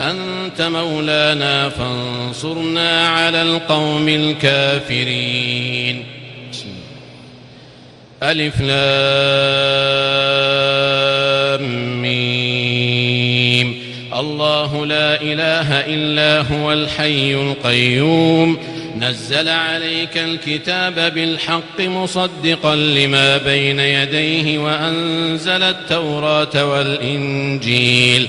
أنت مولانا فانصرنا على القوم الكافرين. ألف لام ميم. الله لا إله إلا هو الحي القيوم. نزل عليك الكتاب بالحق مصدقا لما بين يديه وأنزل التوراة والإنجيل.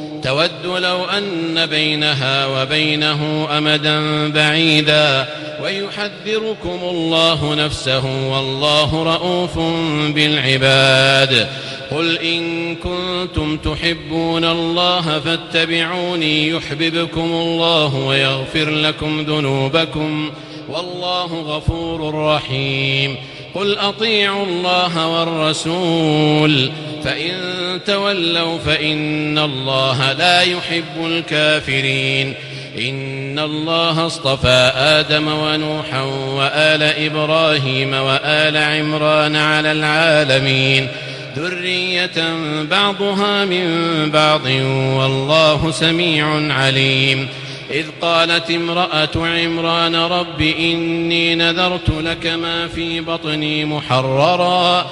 تود لو أن بينها وبينه أمدا بعيدا ويحذركم الله نفسه والله رؤوف بالعباد قل إن كنتم تحبون الله فاتبعوني يحببكم الله ويغفر لكم ذنوبكم والله غفور رحيم قل أطيعوا الله والرسول فإن تولوا فإن الله لا يحب الكافرين. إن الله اصطفى آدم ونوحا وآل إبراهيم وآل عمران على العالمين. ذرية بعضها من بعض والله سميع عليم. إذ قالت امرأة عمران رب إني نذرت لك ما في بطني محررا.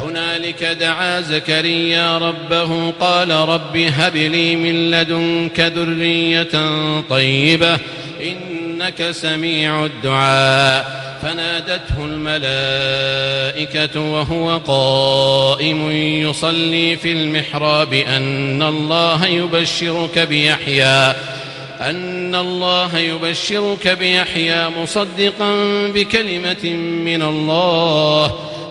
هنالك دعا زكريا ربه قال رب هب لي من لدنك ذرية طيبة إنك سميع الدعاء. فنادته الملائكة وهو قائم يصلي في المحراب أن الله يبشرك بيحيى أن الله يبشرك بيحيى مصدقا بكلمة من الله.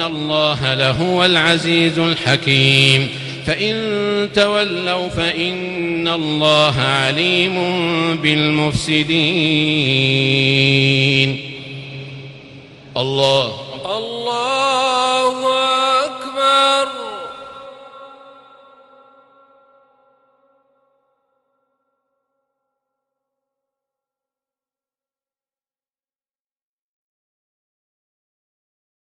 وإن الله لهو العزيز الحكيم فإن تولوا فإن الله عليم بالمفسدين. الله. الله.